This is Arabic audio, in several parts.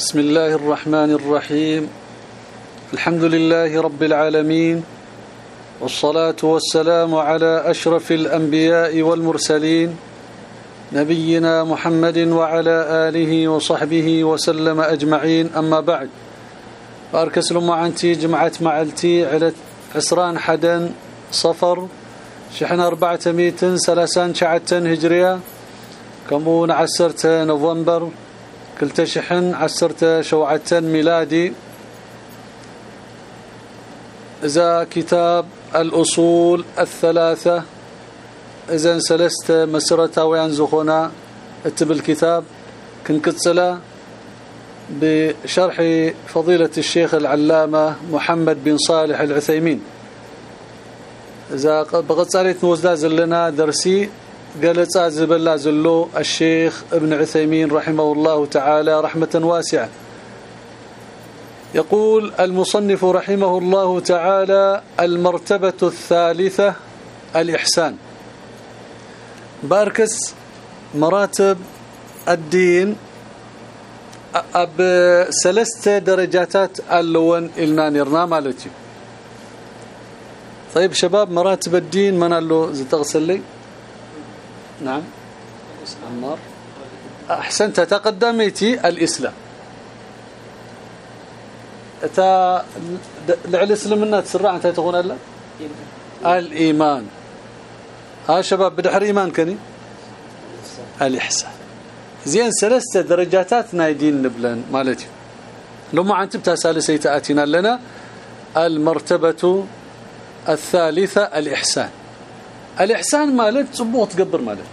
بسم الله الرحمن الرحيم. الحمد لله رب العالمين والصلاة والسلام على أشرف الأنبياء والمرسلين نبينا محمد وعلى آله وصحبه وسلم أجمعين. أما بعد فأركس لما عنتي جمعت معلتي على عسران حدا صفر شحن أربعة ميتن سلاسان شعتن هجرية كمون عسرت نوفمبر كلتا شحن عسرت شوعتن ميلادي. إذا كتاب الأصول الثلاثة إذا سلست مسرتا وينزخنا اتب الكتاب. كنكتسلا بشرح فضيلة الشيخ العلامة محمد بن صالح العثيمين. إذا بغت صارت موزدا لنا درسي قالت زبلا زلو الشيخ ابن عثيمين رحمه الله تعالى رحمة واسعة. يقول المصنف رحمه الله تعالى المرتبة الثالثة الإحسان. باركس مراتب الدين أب ثلاثة درجاتات اللون إلنا نرنا مالتي. طيب شباب مراتب الدين من له تغسل لي نعم. عمار أحسنت تقدمتي الإسلام. تا لعل اسلمنا تسرع أنت تكون لا الإيمان. ها شباب بدحر إيمان كني؟ الإحسان. زين ثلاثة درجاتات نايدين نبلن مالتي. لما انت بتسالسي تاتينا لنا. المرتبة الثالثة الإحسان. الإحسان مالت صبوه تقبر مالت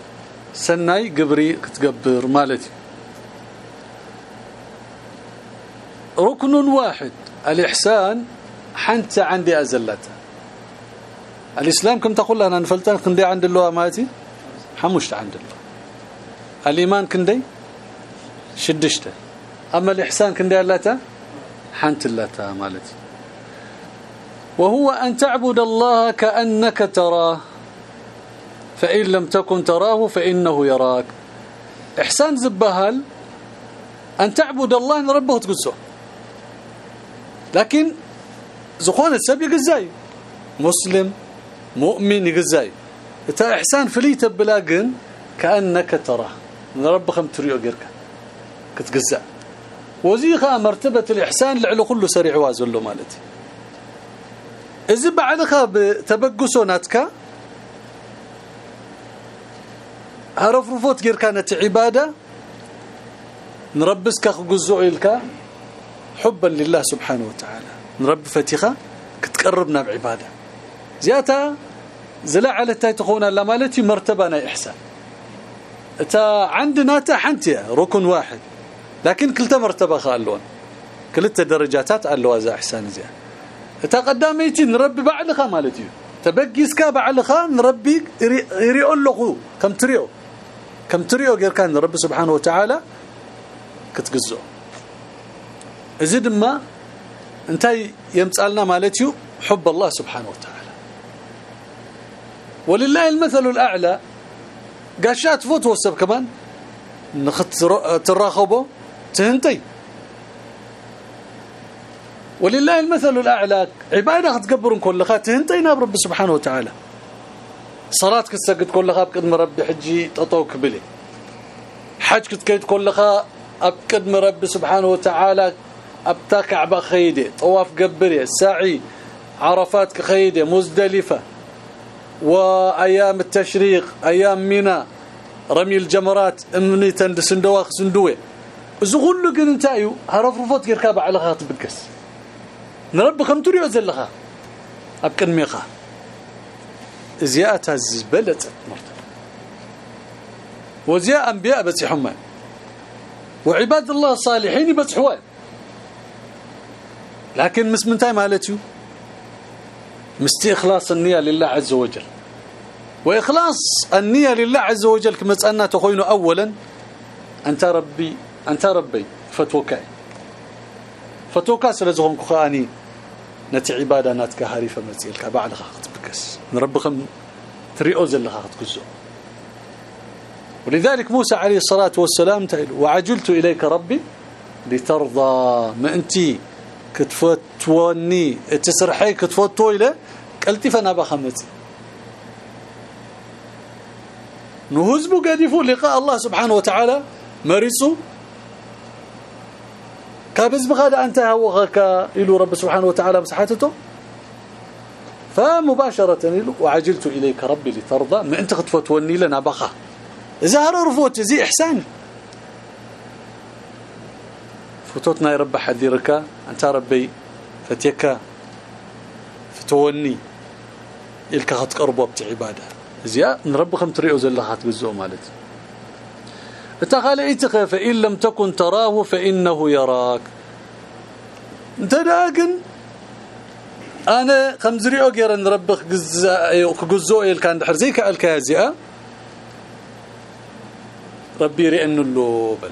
سناي قبري تقبر مالتي ركن واحد. الإحسان حنت عندي أزلته الإسلام كم تقول لنا نفلتان كندي عند الله ماتي حمشت عند الله الإيمان كندي؟ شدشته. أما الإحسان كندي لتا حنت لتا مالتي وهو أن تعبد الله كأنك تراه. فإن لم تكن تراه فإنه يراك. إحسان زبهل أن تعبد الله ربه تقصه. لكن زخون السب يقزاي. مسلم مؤمن يقزاي. تا إحسان فليت بلاقن كأنك تراه. رب خم تريو غيرك كتقزا وزيخا مرتبة الإحسان لعلو كله سريع وازل له مالتي اذا بعدها بتبقسو ناتكا رفوت غير كانت عبادة؟ نربسك خغزو إلك حبا لله سبحانه وتعالى. نرب فتيخة كتقربنا بعبادة. زياتا زلا على تخونا لا مالتي مرتبة إحسان. تا عندنا تا حنتي ركن واحد. لكن كلتا مرتبة خالون كلتا درجاتات اللوازا إحسان زي تا قداميتي نربي بعلخه مالتي تبقي اسكا بعلخه نربي يريقول له كم تريو؟ كم تريو غير كان رب سبحانه وتعالى كتجزو ازيد ما انتي يمصالنا مالتيو حب الله سبحانه وتعالى. ولله المثل الأعلى. قاشات فوت وسب كمان. نخت تراخبه تهنتي. ولله المثل الأعلى. عبادة تقبرن كلها تهنتينا برب سبحانه وتعالى. صلاه كتسجد كلها بقدم ربي حجي تطوك بلي. حج كتكيد كلها ابقدم رب سبحانه وتعالى ابتا كعبه خيده طواف قبري سعي عرفات كخيده مزدلفة. وأيام التشريق أيام منى رمي الجمرات أمني تند سندواخ سندوه اذا كله كن انتايو هرفرفوت غير على خاط بكس. نرب كم تريو زلخه أبكن ميخه زياء مرتبه وزياء أنبياء بس حمى. وعباد الله الصالحين بس حوال لكن مس من تاي مالتيو؟ مستي إخلاص النية لله عز وجل. وإخلاص النية لله عز وجل كما تصنا تخوينه اولا أنت ربي أنت ربي فتوكاي فتوكا سلازهم كخاني. نتي عبادة ناتك هاريفه مزيلك بعد بكس. نربخم تريو زل خاطب كزو. ولذلك موسى عليه الصلاة والسلام تقول وعجلت إليك ربي لترضى. ما انت كتفتوني تسرحي كتفتو إلى قلتي فأنا بخمت نهزبو قادفو لقاء الله سبحانه وتعالى مريسو كابز بغاد أنت هوغك إلى رب سبحانه وتعالى مسحته فمباشرة وعجلت إليك ربي لترضى ما أنت فتوني لنا بخا إذا رفوت زي إحسان. فتوتنا يا رب حذيرك أنت ربي فتيك فتوني. إلك هتقربوا بتعبادة. زيا نربكم تريعوا زلها تجزوا مالتي اتقال ايتك فإن لم تكن تراه فإنه يراك. أنت داقن أنا خمزريو غير نربخ ال كان دحر زي كالك يا ربي رئن له بل.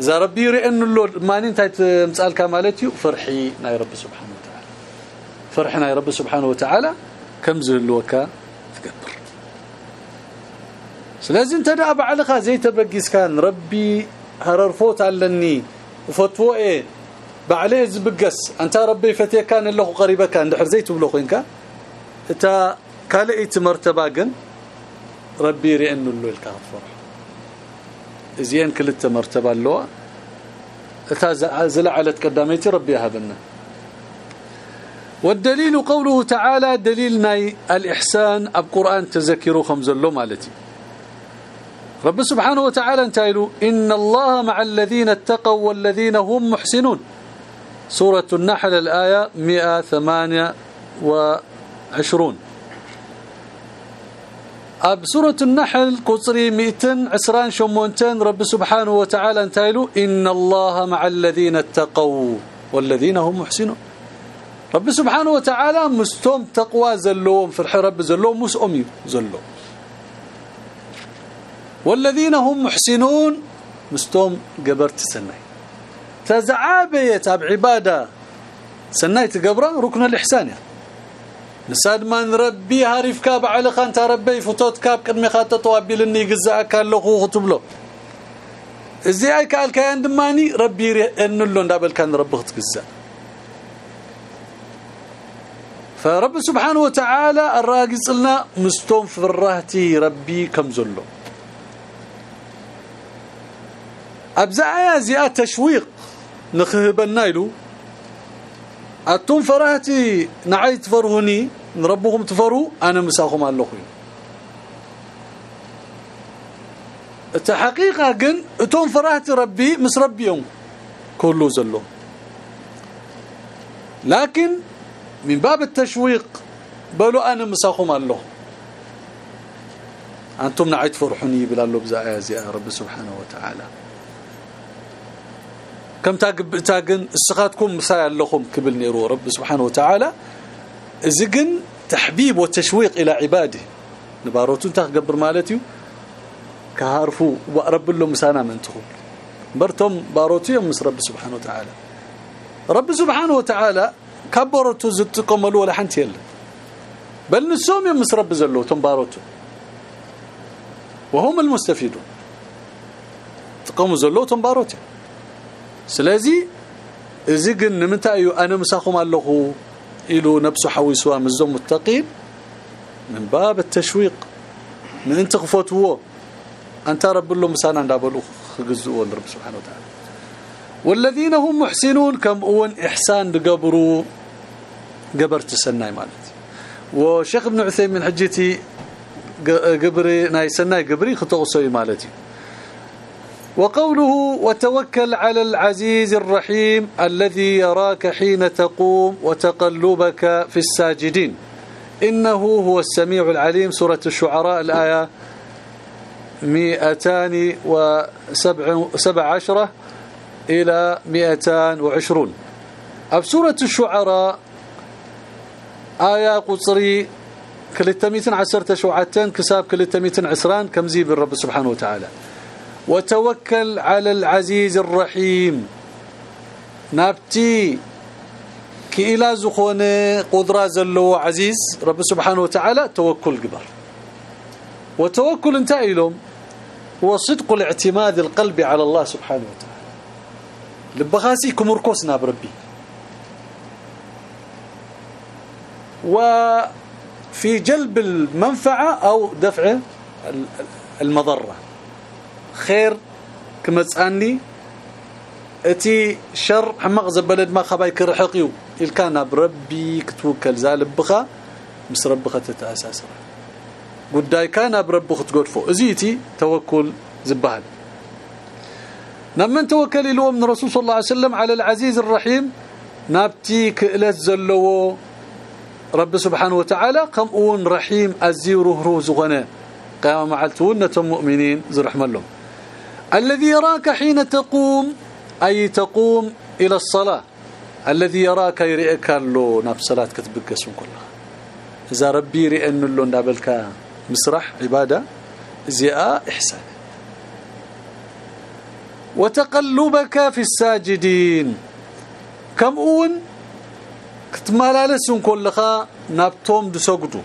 إذا ربي رئن له ماني انت مسألك مالتي فرحي ناي رب سبحانه وتعالى. فرحنا يا رب سبحانه وتعالى. كم زلوكا تدع بعلقها زي تبقيس كان ربي هررفوت علني وفتوه إيه بعليه زبقس انت ربي فتي كان له قريبه كان دحر زيت بلو خوينكا انت كالئت مرتبه جن ربي رئن له الكافر زين كلت مرتبه له اتا زلعلت قداميتي ربي هبنا والدليل قوله تعالى دليل ناي الإحسان القرآن تذكروا خمز له مالتي رب سبحانه وتعالى انتايلو إن الله مع الذين اتقوا والذين هم محسنون. سورة النحل الآية 128 أب سورة النحل قصري 220 شمونتين رب سبحانه وتعالى انتايلو إن الله مع الذين اتقوا والذين هم محسنون. رب سبحانه وتعالى مستوم تقوى زلوم فرح رب زلوم مسؤمي زلوم. والذين هم محسنون مستوم قبرت سنة. تزعابية تاب عبادة سناي تقبرة ركن الإحسان. نساد ما نربي عارف كاب على انت ربي فتوت كاب قدمي خاططوا بيلني غزاك له. خطبلو إزي أي قال كان دماني ربي إن له اندابل كان ربي تغزا فرب سبحانه وتعالى الراقص لنا مستوم في الرهتي ربي كم زلو. ابزع زياده تشويق نخهبنا له اتم فرهتي نعي تفرهني نربكم تفروا أنا مساكم اللخي التحقيقه جن اتم فرهتي ربي مس ربيهم كله زلو. لكن من باب التشويق بلو أنا مساكم الله أنتم نعي تفرحوني بلا لبزا يا رب سبحانه وتعالى. كم تاقن السخاتكم مسايا لكم قبل نيرو رب سبحانه وتعالى. زقن تحبيب وتشويق إلى عباده. نباروتون تقبر مالتي كهارفو ورب لهم مسانا من تقول برتم باروتي مس رب سبحانه وتعالى. رب سبحانه وتعالى كبرتو زتكم ولا حنت يلا. بل نسوم يمس رب زلو باروتو. وهم المستفيدون. تقوم زلو باروتو ስለዚህ እዚ ግን ንምንታይ እዩ ኣነ ምሳኹም ኣለኹ ኢሉ ነብሱ ሓዊስዋ ምዞም ሙተቂን من باب التشويق من انت خفتوه انت رب له مسانا اندابلو خجزوا رب سبحانه وتعالى والذين هم محسنون كم اون احسان دقبروا قبرت السناي مالتي وشيخ ابن عثيمين حجتي قبري ناي سناي قبري خطوصي مالتي وقوله وتوكل على العزيز الرحيم الذي يراك حين تقوم وتقلبك في الساجدين. إنه هو السميع العليم. سورة الشعراء الآية 217 إلى 220 أب سورة الشعراء آية قصري كلتميتن عسرت شوعتين كساب كلتميتن عسران كمزيب الرب سبحانه وتعالى. وتوكل على العزيز الرحيم. نابتي كإلى زخون قدرة زلو عزيز رب سبحانه وتعالى توكل قبر. وتوكل لهم هو صدق الاعتماد القلبي على الله سبحانه وتعالى. لبخاسي كمركوس ناب ربي. وفي جلب المنفعة أو دفع المضرة. خير كمصاني اتي شر حمق زبلد ما خباي كرحقيو الكان بربي كتوكل زالبخه مس ربخه تتاساسر قداي كان بربخ تقدفو. ازيتي توكل زبال لما توكل له من الرسول صلى الله عليه وسلم على العزيز الرحيم. نابتي كلت زلو رب سبحانه وتعالى كم اون رحيم أزيره روزغنا قام معلتون مؤمنين زرحم لهم الذي يراك حين تقوم أي تقوم إلى الصلاة. الذي يراك يرئك له نفس صلاة كتبقسم كلها إذا ربي يرئن له نابلك مسرح عبادة زياء إحسان. وتقلبك في الساجدين. كم أون؟ كتمالالسون كلها نابتوم دسوقدو.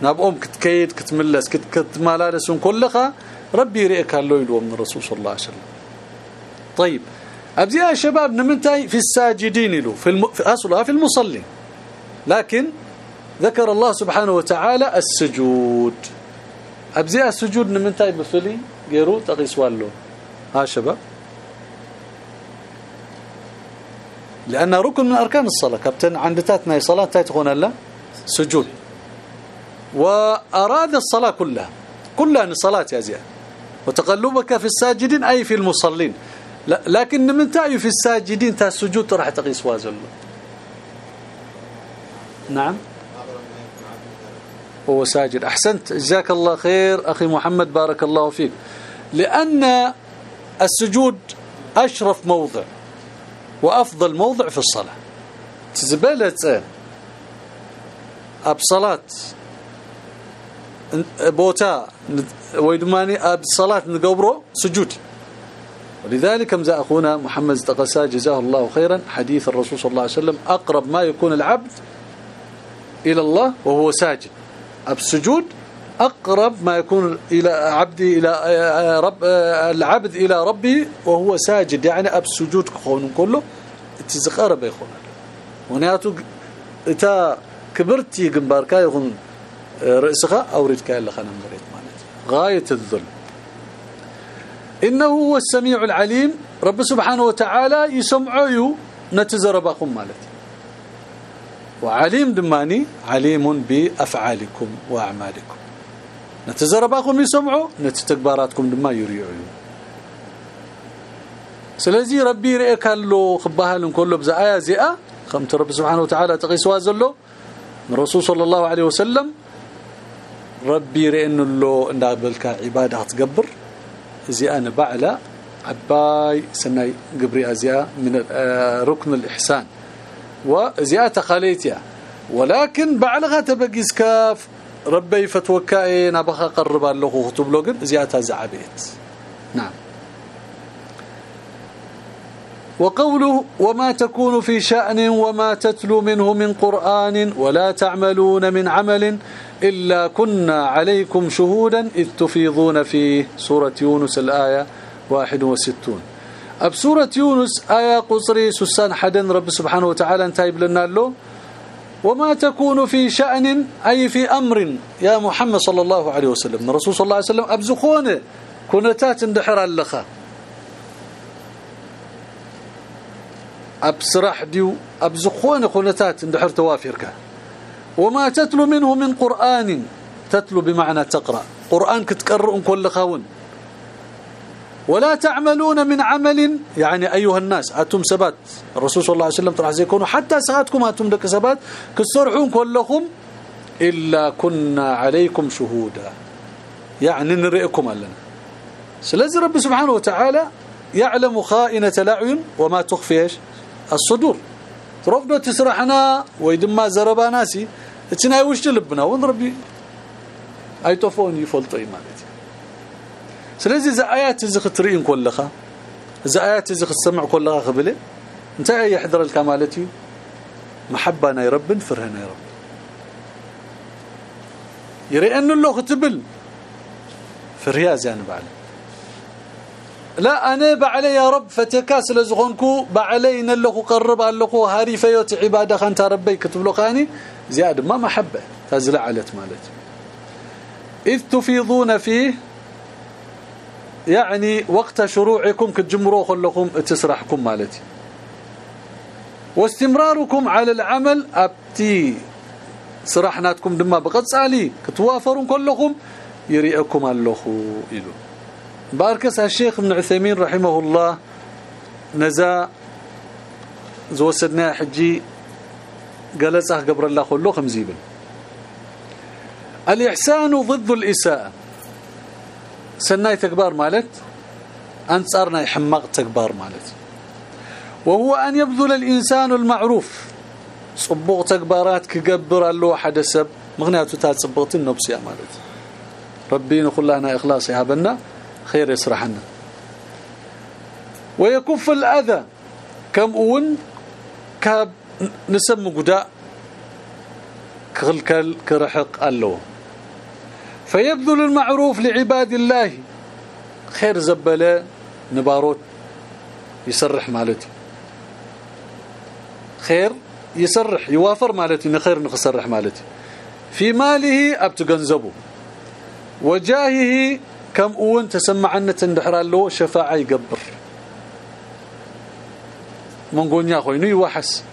نابهم كتكيد كتملس كتمالالسون كلها ربي يرئك الله يلو من الرسول صلى الله عليه وسلم. طيب أبزي يا شباب نمنتهي في الساجدين له في, الم... في اصلها في المصلي. لكن ذكر الله سبحانه وتعالى السجود. أبزي السجود نمنتهي بفلي غيرو تقيس والو. ها شباب. لأن ركن من أركان الصلاة. كابتن عندتاتنا صلاة تكون لا؟ سجود. وأراد الصلاة كلها. كلها الصلاة يا زياد وتقلبك في الساجدين أي في المصلين. لكن من تعي في الساجدين تا السجود راح تقيس وازل نعم. هو ساجد. أحسنت. جزاك الله خير. أخي محمد بارك الله فيك. لأن السجود أشرف موضع وأفضل موضع في الصلاة. تزبلت بوتا ويدماني اب صلاه نقبره سجود ولذلك كما اخونا محمد تقسا جزاه الله خيرا حديث الرسول صلى الله عليه وسلم اقرب ما يكون العبد إلى الله وهو ساجد السجود اقرب ما يكون إلى عبدي إلى رب العبد إلى ربي وهو ساجد يعني اب سجود كون كله تزقرب يكون ونياتو اتا كبرتي جنباركا يكون رأسها أورد اللي خنا مريت مالت غاية الذل إنه هو السميع العليم. رب سبحانه وتعالى يسمعوا نتزربكم مالت وعليم دماني عليم بأفعالكم وأعمالكم. نتزربكم يسمعوا نتتكباراتكم دما يريعوا سلازي ربي يرئك له خبها كله بزا آية زئة. خمت رب سبحانه وتعالى تقيسوا زلو الرسول صلى الله عليه وسلم ربي رئن له اندابلك عبادة تقبر. زي أنا بعلى عباي سناي قبري أزياء من آه، ركن الإحسان. وزياء تخاليتيا ولكن بعلغة تبقيس كاف. ربي فتوكاي نبخ قرب له خطب له زياده زعبيت نعم. وقوله وما تكون في شأن وما تتلو منه من قرآن ولا تعملون من عمل. إلا كنا عليكم شهودا إذ تفيضون فيه سورة يونس الآية 61 أب سورة يونس آية قصري سسان حدن رب سبحانه وتعالى انتايب لنا له وما تكون في شأن أي في أمر. يا محمد صلى الله عليه وسلم. الرسول صلى الله عليه وسلم أبزخونه كنتات اندحر اللخا. أبسرح ديو. أبزخونه كنتات اندحر توافرك وما تتلو منه من قرآن. تتلو بمعنى تقرأ. قرآن كتقرؤ كل خاون ولا تعملون من عمل. يعني أيها الناس أتم سبات. الرسول صلى الله عليه وسلم ترى يكونوا حتى ساعتكم أتم لك سبات. كسرحون كلكم إلا كنا عليكم شهودا. يعني نرئكم لنا سلازي رب سبحانه وتعالى يعلم خائنة الأعين وما تخفي الصدور. ترفضوا تسرحنا ويدما زربا ناسي. اتنا وش لبنا وين ربي ايطوفون يفلطي مالتي سلازي اذا ايات زي خترين كلها اذا ايات زي تسمع كلها قبله انت اي حضر الكمالتي محبنا يا رب فرهنا يا رب يري ان له ختبل في الرياض يعني بعد لا أنا بعلي يا رب فتكاس لزخونكو بعلي نلخو قرب اللخو هاري فيوت عباده انت ربي كتب خاني زيادة ما محبة تزلع علت مالت إذ تفيضون فيه يعني وقت شروعكم كتجمروا خلكم تسرحكم مالتي. واستمراركم على العمل أبتي سرحناتكم دما بقصالي كتوافرون كلكم يريئكم اللخو إلو. باركس الشيخ ابن عثيمين رحمه الله نزا زوسدنا حجي قلصه قبر الله كله خمزيبن الإحسان ضد الإساءة سناي تكبار مالت انصارنا يحمق تكبار مالت وهو أن يبذل الإنسان المعروف صبغ تكبارات كقبر الله حد سب مغنياتو تاع صبغت النفس يا مالت ربي نخلنا إخلاص يهبنا خير يسرحنا ويكف الأذى كم أون كاب نسم قداء كل كرحق الله فيبذل المعروف لعباد الله خير زبله نباروت يسرح مالتي خير يسرح يوافر مالتي خير نخسرح مالتي في ماله ابتغنزبه وجاهه كم اون تسمعنا تندحر له شفاعه يقبر منغونيا خوينو يوحس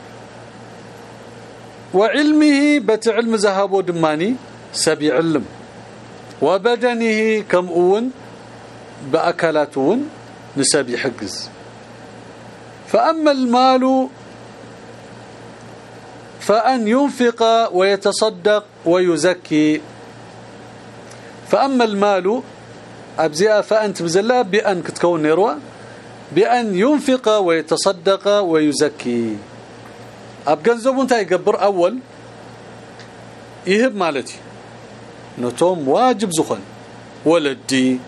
وعلمه بتعلم ذهبه دماني سبي علم. وبدنه كم اون باكلاتون نسب يحجز فأما المال فأن ينفق ويتصدق ويزكي. فأما المال ابزيا فأنت بزلا بأن كتكون نيروا بأن ينفق ويتصدق ويزكي. ابغنزبو انت يقبر اول يهب مالتي. نتوم واجب زخن ولدي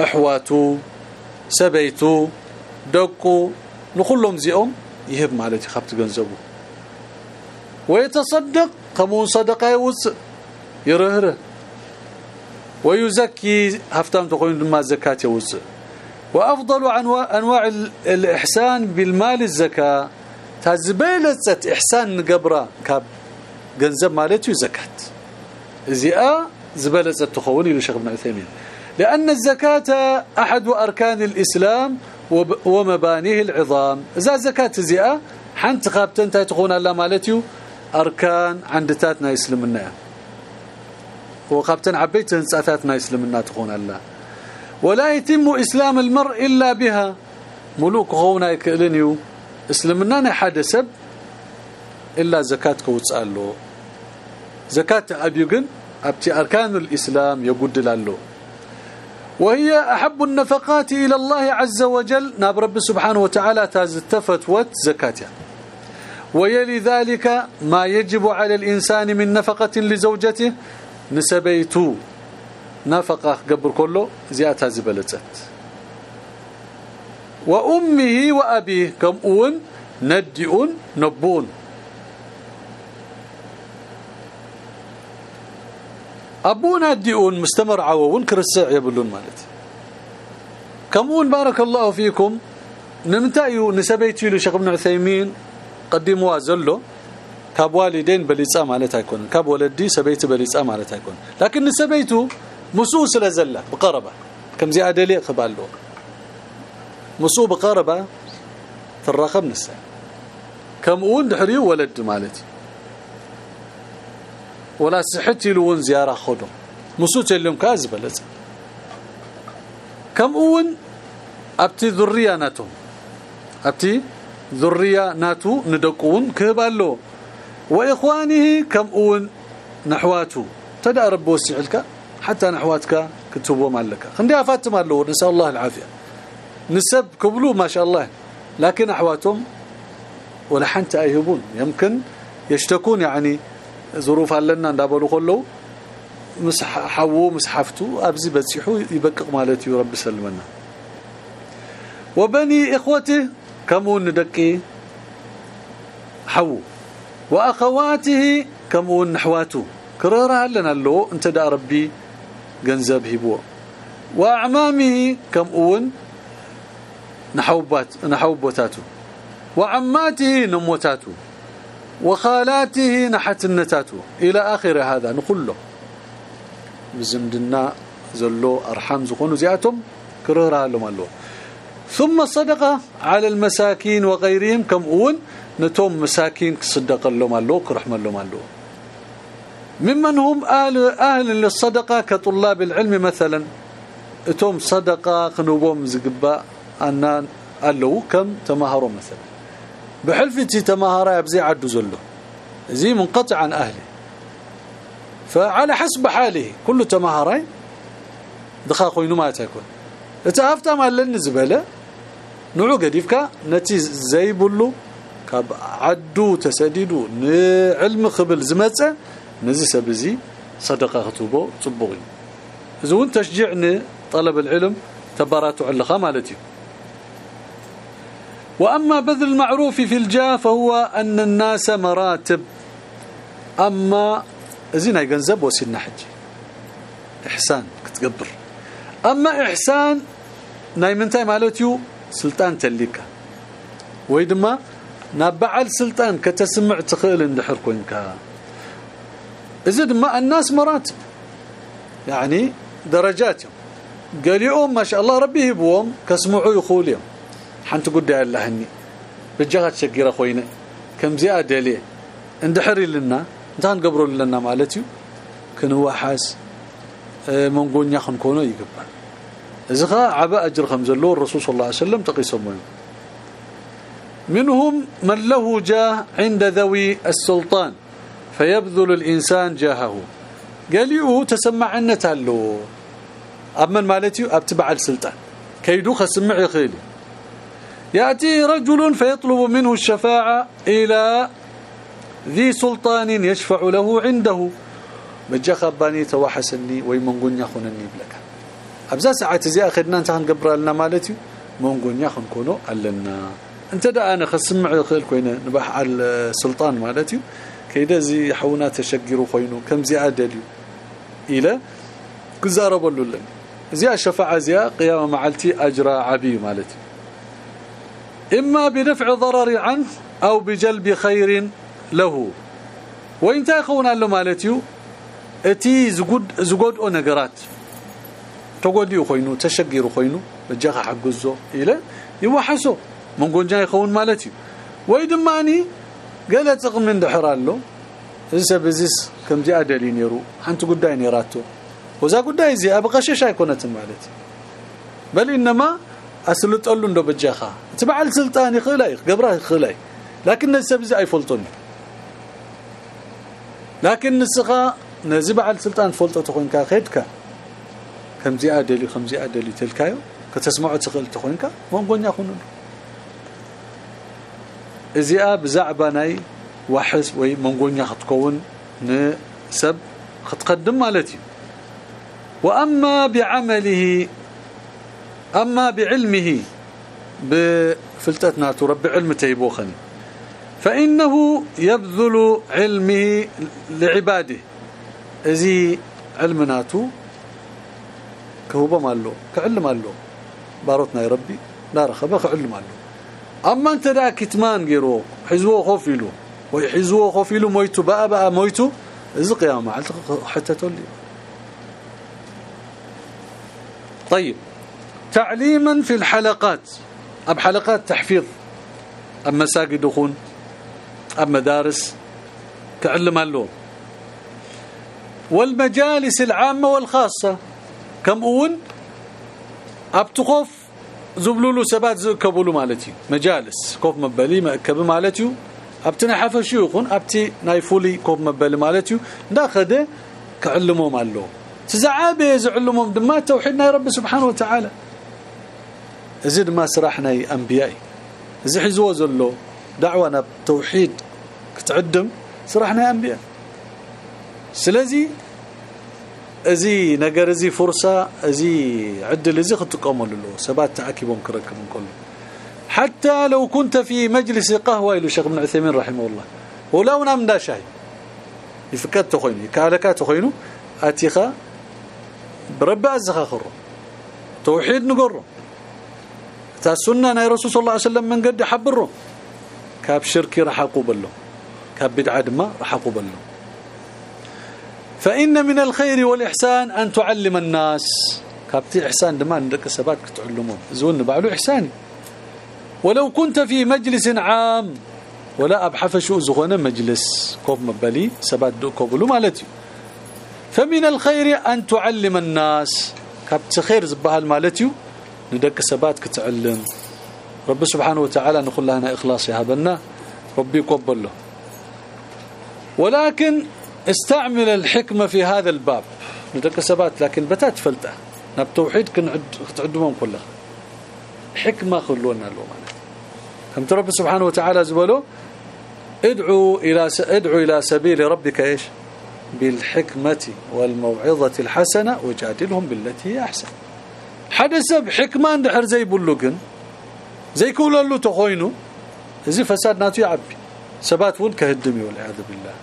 احواتو سبيتو دقو نخلهم زيهم يهب مالتي خبت جنزبو ويتصدق كمون صدقة يوص يرهره ويزكي هفتام تقولون ما زكاة يوص وأفضل انواع الإحسان بالمال الزكاة. تزبيلت إحسان نقبرة كاب جنزب مالتي زكاة. زياء زبلت تخون إلى شيخ ابن عثيمين. لأن الزكاة أحد أركان الإسلام ومبانيه العظام. إذا زكاة زياء حنت خابتن تكون الله مالتيو أركان عندتاتنا يسلمنا وخابتن عبيت هنساتاتنا يسلمنا تكون الله. ولا يتم إسلام المرء إلا بها. ملوك خونا يكلنيو اسلمنا حدث إلا زكاتك وتسأله زكاه ابيغن ابتي اركان الإسلام له وهي أحب النفقات إلى الله عز وجل ناب رب سبحانه وتعالى تفتوت زكاتها ويلي ذلك ما يجب على الإنسان من نفقة لزوجته نسبيتو نفقه قبل كله زيادة زبلتت وأمه وأبيه كم أون؟ ندئون نبون. أبونا ديون مستمر عوون كرسع يبلون مالتي. كمون بارك الله فيكم. نمتايو نسبيتي لشيخ ابن عثيمين. قدموا زلو كاب والدين بليصا مالت يكون. كاب ولدي سبيت بليصا مالت يكون. لكن نسبيتو مسوس لزلة بقربة. كم زيادة لي قبالو بقربه في الرقم نسا كم أون دحريو ولد مالتي. ولا صحتي لون زيارة خدو مسوت لهم كازبلت كم أون أبتي ذرية ناتو. أبتي ذرية ناتو ندقون كبالو وإخوانه كم أون نحواتو. تدا رب وسعلك حتى نحواتك كتبوا مالك. خندي أفاتم الله نسأل الله العافية. نسب كبلو ما شاء الله. لكن أحواتهم ولا حنت ايهبون يمكن يشتكون يعني ظروف لنا ندابلو كله مسح حو مسحفتو أبزي بتصيحو يبقق مالتي رب سلمنا وبني اخوته كمون ندقي حو. وأخواته كمون نحواته كرر لنا له انت دا ربي جنزب هبو وأعمامه كمون نحوبات نحوبوتاتو. وعماته نموتاتو. وخالاته نحتنتاتو إلى آخر هذا نقول بزمدنا زلو أرحام زخون زياتهم كررها لهم الله ثم الصدقة على المساكين وغيرهم. كم أول نتوم مساكين صدق لهم الله كرحم لهم الله ممن هم أهل, أهل للصدقة كطلاب العلم مثلا. أتوم صدقة خنوبهم زقباء. أنان قالوا كم تماهروا مثلا. بحلفتي تماهرا يبزي عدو زله زي منقطع عن أهله فعلى حسب حاله. كل تماهراي دخا خوينو ما تكون اتافتا مالن زبله نوعو قديفكا نتي زي بلو كاب عدو تسديدو. علم خبل زمصه نزي سبزي. صدقة خطوبة. صبغي زون تشجعني طلب العلم تبارات علخه مالتي وأما بذل المعروف في الجاه فهو أن الناس مراتب. أما زين ينزب وسيلنا حج إحسان كتقبر. أما إحسان ناي منتاي مالتيو سلطان تليكا. ويدما نبعل سلطان كتسمع تخيل اندحر كوينكا إذا دما الناس مراتب. يعني درجات قال ما شاء الله ربي يبوهم كسمعوا يخوليهم. حنت قد اللهني بجغت شقيره خوينا كم زياده ليه اندحري لنا انتان قبروا لنا مالتي كنواحاس منقونيا خنكونو يقبل ازغا عبا اجر خمزلو الرسول صلى الله عليه وسلم تقيسهم منهم من له جاه عند ذوي السلطان فيبذل الإنسان جاهه قال له تسمع عنا تالو أمن مالتي أبتبع السلطان كيدو خسمع يخيلي يأتي رجل فيطلب منه الشفاعة إلى ذي سلطان يشفع له عنده. بجا خباني توحسني ويمنقون يخونني بلك. أبزا ساعات زي أخذنا انت هنقبر لنا مالتي منقون يخون كونو ألنا. انت دا أنا خسمع يخيل كوينة نباح على السلطان مالتي كيدا زي حونا تشقروا خوينو. كم زي عدليو إلى كزاربوا لنا زي الشفاعة زي قيامة معلتي أجرى عبي مالتي إما بدفع ضرر عنه أو بجلب خير له. وإن تأخونا له مالتيو إتي زغود زغود أو نغرات تغودي خوينو تشغير خوينو بجاخ حقزو إلى يوحسو. من غونجا يخون مالتي ويدماني قال تقم من دحرالو اذا بزيس كم جاء دليل يرو أنت قداي نيراتو. وذا قداي زي ابقشش يكونت مالتي بل إنما أسلطلو ندو بجاخا تبع السلطان يخلاي قبره يخلاي لكن السبز يفلطني. لكن نسخه نزبع السلطان فلطة تخونكا خيدك كم زي أدلي خم زي أدلي تلكايو. كتسمعوا تخل تخونكا مونغونيا خونن ازيا بزعبه ناي وحس وي مونغونيا خطكون نسب. خطقدم مالتي. وأما بعمله أما بعلمه بفلتتنا رب علم تيبوخني فإنه يبذل علمه لعباده. ازي علمناتو كهوبه مالو كعلم مالو. باروتنا يا ربي لا رخبة كعلم مالو. أما أنت دا كتمان غيرو حزوه خوفيلو. ويحزوه خوفيلو مويتو بقى بقى مويتو. ازق قيامة حتى تولي. طيب. تعليما في الحلقات. أب حلقات تحفيظ. ام مساجد دخون ام مدارس. تعلم له والمجالس العامة والخاصة. كم أب تخوف زبلولو سبات زكبولو مالتي مجالس. كوف مبالي مكب مالتي ابتنحف شيوخون ابتي نايفولي كوف مبالي مالتي داخده كعلمهم مالو تزعابه يزعلمهم دما توحيدنا يا رب سبحانه وتعالى. زيد ما سرحنا انبياء زي حزو زلو دعوانا توحيد كتعدم سرحنا انبياء سلازي ازي نجر ازي فرصه ازي عدل ازي خطقوم له سبات تعكبهم كركم كله حتى لو كنت في مجلس قهوه إلى شيخ ابن عثيمين رحمه الله ولو نام دا شاي يفكت تخويني كالكات تخوينو اتيخا بربع الزخاخر توحيد نقره تا السنة ناي رسول صلى الله عليه وسلم من قد حبره كاب شركي راح اقبله كاب بدعة ما راح اقبله فإن من الخير والإحسان أن تعلم الناس. كابتي إحسان دما عندك سبات تعلمون زون بعلو إحساني ولو كنت في مجلس عام. ولا أبحث شو زغونه مجلس. كوب مبالي سبات دو كوبلو مالتي. فمن الخير أن تعلم الناس. كابت خير زبال مالتي ندك سبات كتعلم. رب سبحانه وتعالى نقول لنا إخلاص يهبنا ربي يقبل له. ولكن استعمل الحكمة في هذا الباب. ندك سبات لكن بتات فلتة. نب توحيد كنعد تعدهم كلها. حكمة خلونا له كم رب سبحانه وتعالى زبلوا ادعوا إلى ادعوا إلى سبيل ربك إيش؟ بالحكمة والموعظة الحسنة وجادلهم بالتي هي أحسن. حدث بحكمه اندحر زي بلوغن زي كولو تخوينو زي فساد ناتو يعبي سبات ون كهدمي والعياذ بالله።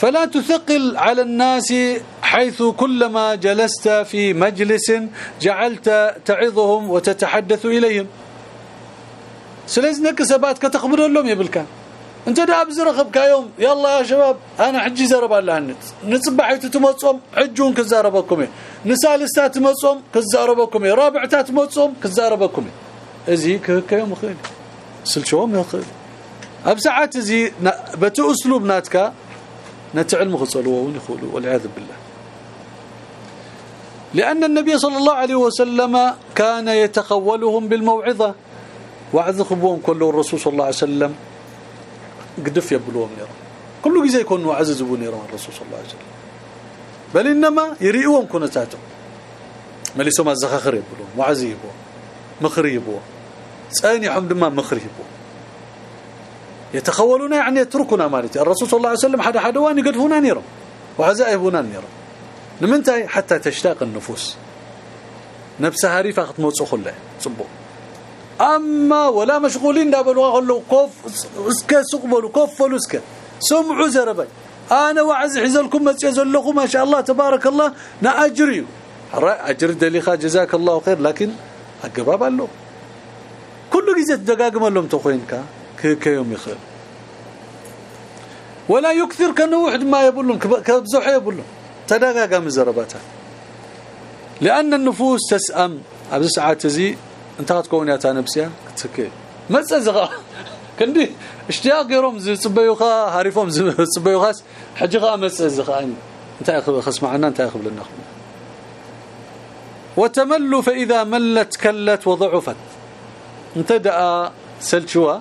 فلا تثقل على الناس حيث كلما جلست في مجلس جعلت تعظهم وتتحدث إليهم سلازنك سبات كتخبر لهم يبلكان انت دا ابزرخبك يوم يلا يا شباب أنا حجي زرب الله النت نصبحيت تمصوم حجون كزاربكم نسالستات تمصوم كزاربكم رابعتات تمصوم كزاربكم ازي كيوم خيل سلشوم يا خيل ابسعات زي بتو اسلوب ناتكا نتعلم خصلوا ونخولوا والعياذ بالله لأن النبي صلى الله عليه وسلم كان يتخولهم بالموعظة وعظ خبوهم كله الرسول صلى الله عليه وسلم قدف يبلوهم يرى كل جزء يكون معزز بني يرى الرسول صلى الله عليه وسلم بل إنما يريئهم كنتاتهم. مليسوا ما الزخخر يبلوهم معزي يبوا مخري يبوا ثاني حمد ما مخري يبوا يتخولون يعني يتركنا مالتي. الرسول صلى الله عليه وسلم حدا حدا وان يقدفونا نيرا وعزائبونا نيرا لمنتهي حتى تشتاق النفوس. نفسها ريفه ختموص خله صبوا أما ولا مشغولين دابلوا قالوا كوف اسك سقبلوا كفلوا اسك سمعوا زربي أنا وعز مسيزلكم ما شاء الله تبارك الله. ناجري اجر دليخا جزاك الله خير لكن اقباب له كل جزء دقاقم لهم تخوينك. كيوم يخير. ولا يكثر كأنه واحد ما يقول لهم كبزح يقول لهم. تدقاقم زرباتها لأن النفوس تسأم. ابو ساعات زي انت تكون يا تنبسيا تسكي مصزغا كندي اشتياق يروم صبيوخا هاريفهم صبيوخاس حجغا مصزغا انت خص معنا انت ياخذ لنا وتمل فإذا ملت كلت وضعفت. انت دا سلشوا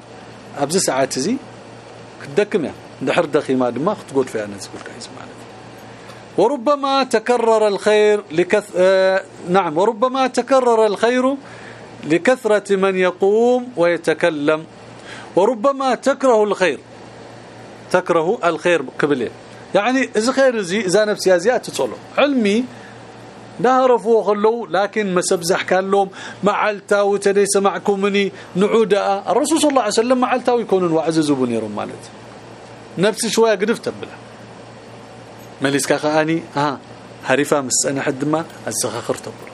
أبز ساعات زي. كدكم دحر دخي ما دماغ تقول فيها نسبك اسمعني وربما تكرر الخير لكث آه نعم وربما تكرر الخير لكثرة من يقوم ويتكلم وربما تكره الخير. تكره الخير قبله يعني إذا خير زي إذا نفسي زيات تصلوا علمي نعرفوا خلو لكن ما سبزح كان لهم معلتا وتدي سمعكم مني نعودا الرسول صلى الله عليه وسلم معلتا ويكونوا وعززوا بني رمالت نفس شوية قدفت بلا مليس كاخاني ها هريفه مس أنا حد ما الزخخرت بلا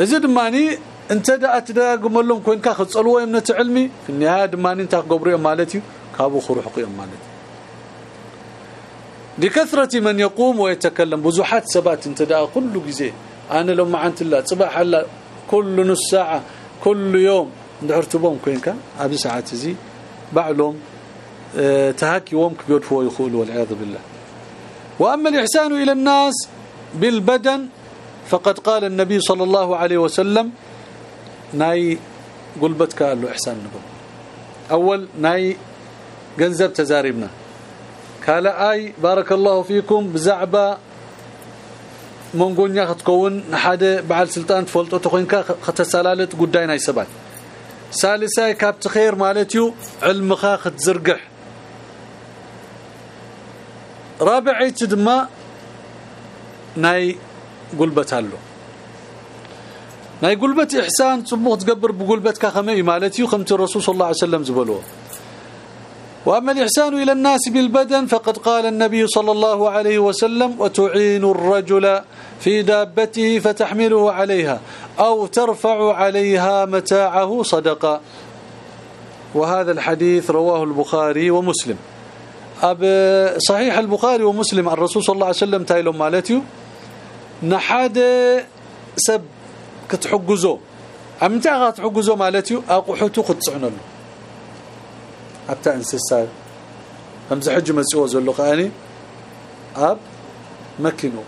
إذا دماني انت دا اتداقم لهم كوينكا خصلوا يمنه علمي في النهايه دماني انت قبريو مالتي كابو خروح قيم مالتي لكثرة من يقوم ويتكلم بزحات سبات انت دا كل جزء أنا لو ما عنت الله صباح الله كل نص ساعه كل يوم ندعرتبهم كوينكا ابي ساعات زي بعلهم آه تهاكي يوم كبير فوق يقول والعياذ بالله واما الاحسان إلى الناس بالبدن فقد قال النبي صلى الله عليه وسلم ناي قلبت كالو احسان نقول اول ناي جنزب تزاربنا قال اي بارك الله فيكم بزعبه من قلنا تكون حدا بعل سلطان تفلطو تخينك ختسلالت قداي ناي سبات ثالثا كابت خير مالتيو علم خاخت زرقح رابعي تدما ناي قلبتالو ناي قلبت احسان صبوغ تقبر بقلبتك خمي مالتي خمت الرسول صلى الله عليه وسلم زبلوه وأما الإحسان إلى الناس بالبدن فقد قال النبي صلى الله عليه وسلم وتعين الرجل في دابته فتحمله عليها أو ترفع عليها متاعه صدقة وهذا الحديث رواه البخاري ومسلم أب صحيح البخاري ومسلم الرسول صلى الله عليه وسلم تايلهم مالتيو نحاد سب كتحجزو إمتى غتحجزو مالتيو اقحتو كتصعنلو حتى انسسا همز حج مسؤول زلو خاني اب مكنو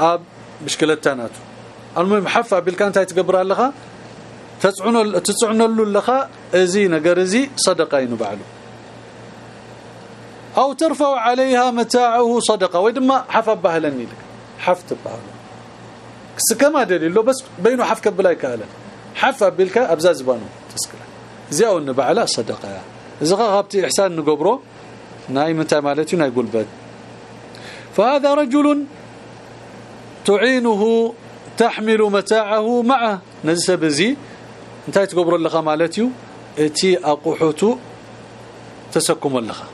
اب مشكلتاناتو المهم حفا بالكانت تقبر لها تصعنو تتصعنلو لها ازي نجر ازي صدقه ينبعلو أو ترفع عليها متاعه صدقه ودما حفا بهلني لك حفت بهلو كما دليل. بس بينه حفك بلاي كهلا حفا بالك أبزاز بانو تسكلا. زياو نبعلا صدقة. إذا غبتي إحسان نقبرو ناي متى مالتي ناي قلبت فهذا رجل تعينه تحمل متاعه معه. نزل بزي. انتهي تقبر لها مالتي. إتي أقحوتو تسكم لها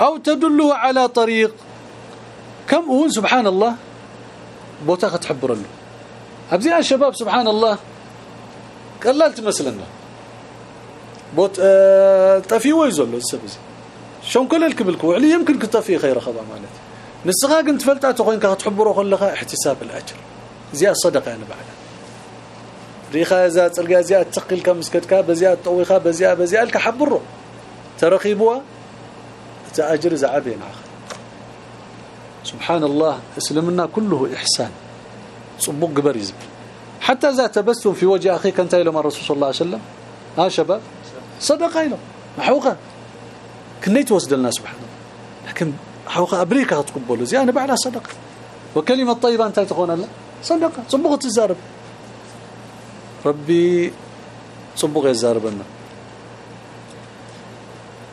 أو تدله على طريق. كم اون سبحان الله. بوتا تحبر له ابزي الشباب سبحان الله قللت مثلا بوت طفي ويزلو السبز شلون كل الكبلك وعلي يمكن كطفي خير خضع مالتي نسخا كنت فلتات خوينك تحبروا خلها احتساب الاجر زي الصدقه أنا بعد ريخا اذا تلقى زي تقل كم مسكتك بزياد طويخه بزياد بزياد لك حبروا ترخيبوا تاجر زعبين اخر سبحان الله أسلمنا كله إحسان. صبوق قبر يزب حتى اذا تبسم في وجه أخيك أنت إلى الرسول صلى الله عليه وسلم. ها شباب؟ صدقة له محوقه كنيت وسد لنا سبحان الله. لكن حوقة ابريكا تقبلوا زي أنا بعدها صدقة. وكلمة طيبة أنت تقول الله. صدقة. صبغه تزارب. ربي صبغه يزاربنا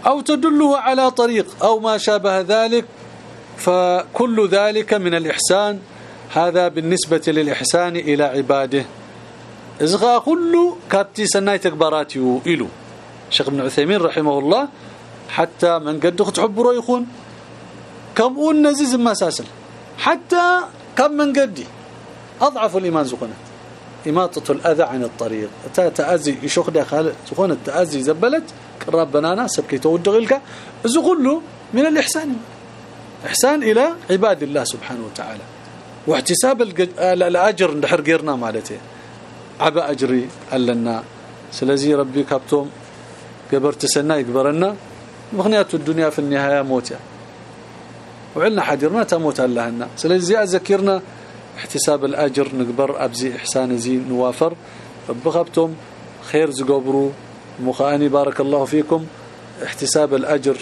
أو تدله على طريق أو ما شابه ذلك فكل ذلك من الإحسان هذا بالنسبة للإحسان إلى عباده. إزغى كل كابتي سناي تكبراتي إلو. شيخ ابن عثيمين رحمه الله حتى من قد تحبروا يخون. كم أون نزيز مساسل حتى كم من قدي. أضعف الإيمان زقنا إماطة الأذى عن الطريق. تأذي يشوخ داخل زقنا التأذي زبلت. ربنا ناس كي تودغلك. زغلوا من الإحسان. إحسان إلى عباد الله سبحانه وتعالى. واحتساب الأجر ندحر غيرنا مالته. عبا أجري ألنا. سلازي ربي كابتوم قبرت سنا يقبرنا. مغنيات الدنيا في النهاية موت وعلنا حديرنا تموت لنا سلازي أذكرنا احتساب الأجر نقبر أبزي إحسان زي نوافر. رب خبتم خير زقبروا مخاني بارك الله فيكم. احتساب الأجر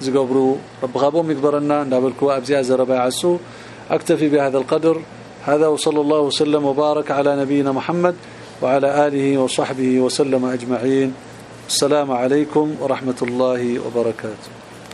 زقبروا رب غابهم يكبرنا نابلكوا أزربا عسو أكتفي بهذا القدر هذا وصلى الله وسلم وبارك على نبينا محمد وعلى آله وصحبه وسلم أجمعين السلام عليكم ورحمة الله وبركاته